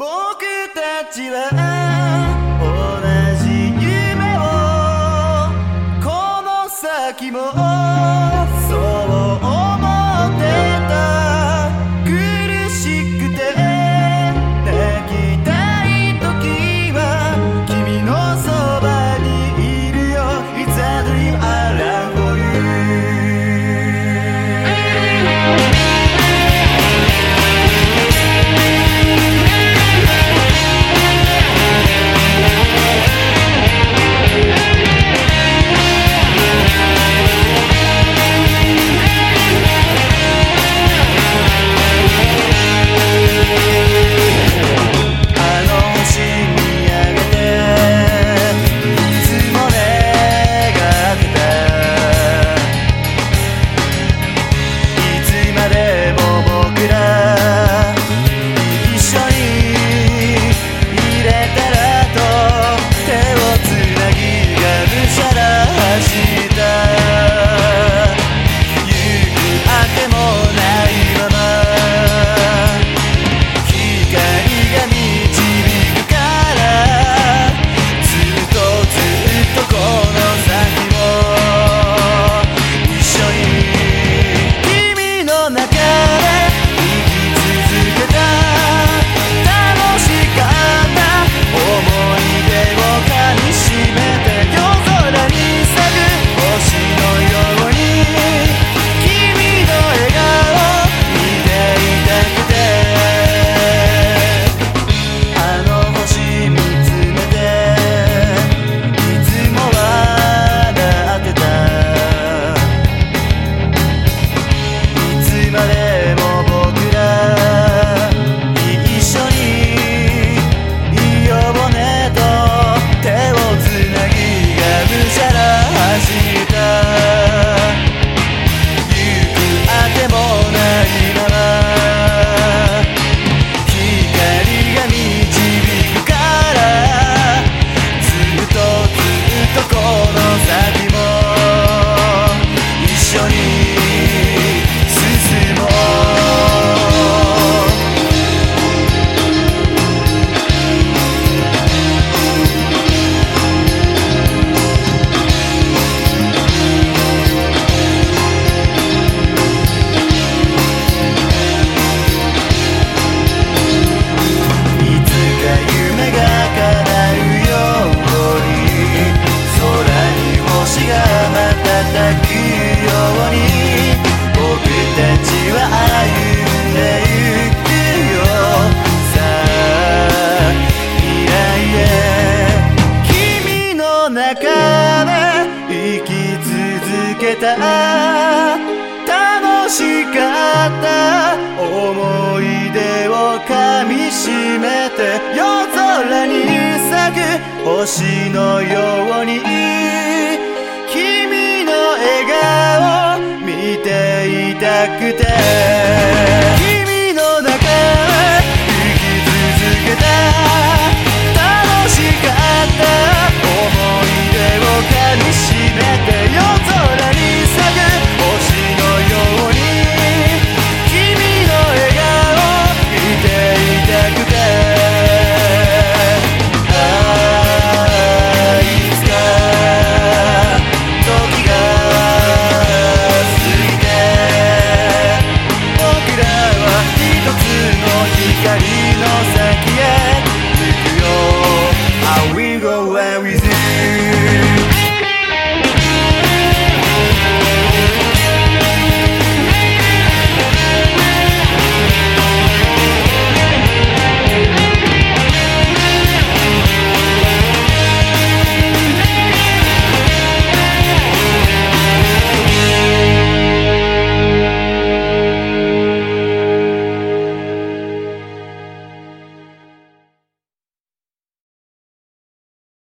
僕たちは同じ夢を。この先も。楽しかった思い出をかみしめて夜空に咲く星のように君の笑顔見ていたくて